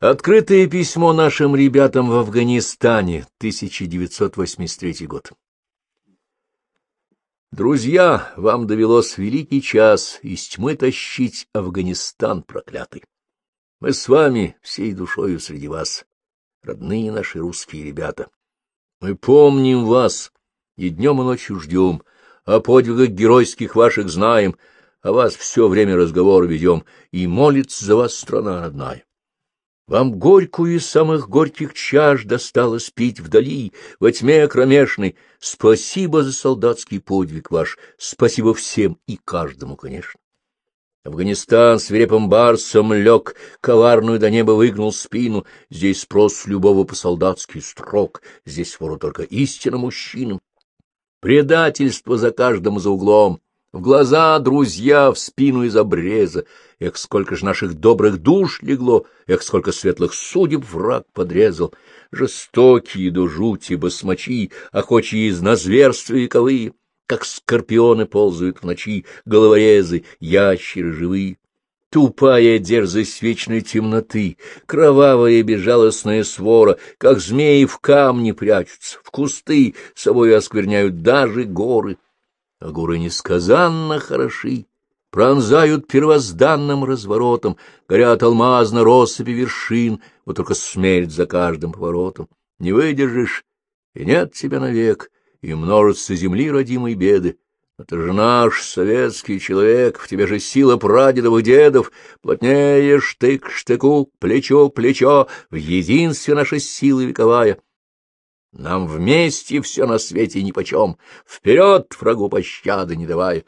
Открытое письмо нашим ребятам в Афганистане, 1983 год. Друзья, вам довелось великий час из тьмы тащить Афганистан проклятый. Мы с вами всей душою среди вас, родные наши русские ребята. Мы помним вас и днем и ночью ждем, о подвигах геройских ваших знаем, о вас все время разговор ведем, и молится за вас страна родная. Вам горькую из самых горьких чаш досталось пить вдали, во тьме кромешной. Спасибо за солдатский подвиг ваш, спасибо всем и каждому, конечно. Афганистан свирепым барсом лег, коварную до неба выгнул спину. Здесь спрос любого по-солдатски строк, здесь вору только истина мужчинам. Предательство за каждым за углом, в глаза друзья, в спину из обреза. Эх, сколько ж наших добрых душ легло, эх, сколько светлых судеб враг подрезал. Жестокие до жути басмачи, охочие из назверства вековые, как скорпионы ползают в ночи, головорезы, ящеры живые. Тупая дерзость вечной темноты, кровавая безжалостная свора, как змеи в камни прячутся, в кусты собой оскверняют даже горы а горы несказанно хороши, пронзают первозданным разворотом, горят алмазно россыпи вершин, вот только смерть за каждым поворотом. Не выдержишь, и нет тебя навек, и множество земли родимой беды. Ты же наш советский человек, в тебе же сила прадедов и дедов, плотнее штык к штыку, плечо к плечо, в единстве наша сила вековая — нам вместе все на свете нипочем. Вперед, врагу пощады не давая.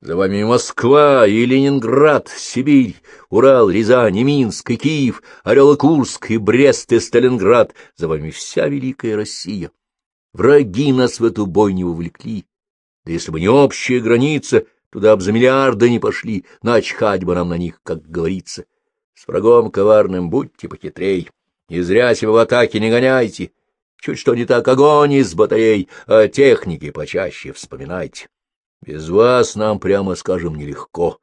За вами Москва, и Ленинград, Сибирь, Урал, Рязань, Минск, и Киев, Орел и Курск, и Брест, и Сталинград. За вами вся великая Россия. Враги нас в эту бойню увлекли. Да если бы не общая граница, туда б за миллиарды не пошли, начхать бы нам на них, как говорится. С врагом коварным будьте похитрей, и зря себя в атаке не гоняйте. Чуть что не так огонь из батарей, а техники почаще вспоминайте. Без вас нам, прямо скажем, нелегко.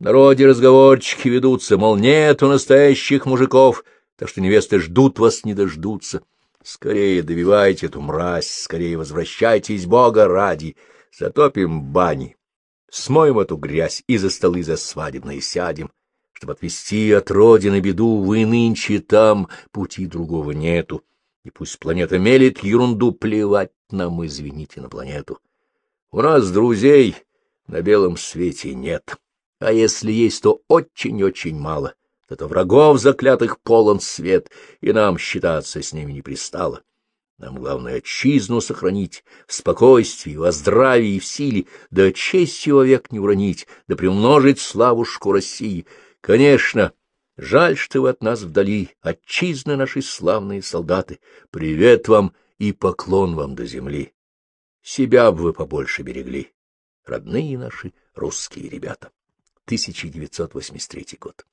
В народе разговорчики ведутся, мол, нету настоящих мужиков, так что невесты ждут вас, не дождутся. Скорее добивайте эту мразь, скорее возвращайтесь, Бога ради, затопим бани, смоем эту грязь и за столы за свадебные сядем, чтобы отвести от родины беду, вы нынче там, пути другого нету. И пусть планета мелит ерунду, плевать нам, извините, на планету. У нас друзей на белом свете нет, а если есть, то очень-очень мало. Это врагов заклятых полон свет, и нам считаться с ними не пристало. Нам главное отчизну сохранить, в спокойствии, во здравии и в силе, да честью век не уронить, да приумножить славушку России. Конечно, — Жаль, что вы от нас вдали, отчизны наши славные солдаты. Привет вам и поклон вам до земли. Себя бы вы побольше берегли, родные наши русские ребята. 1983 год.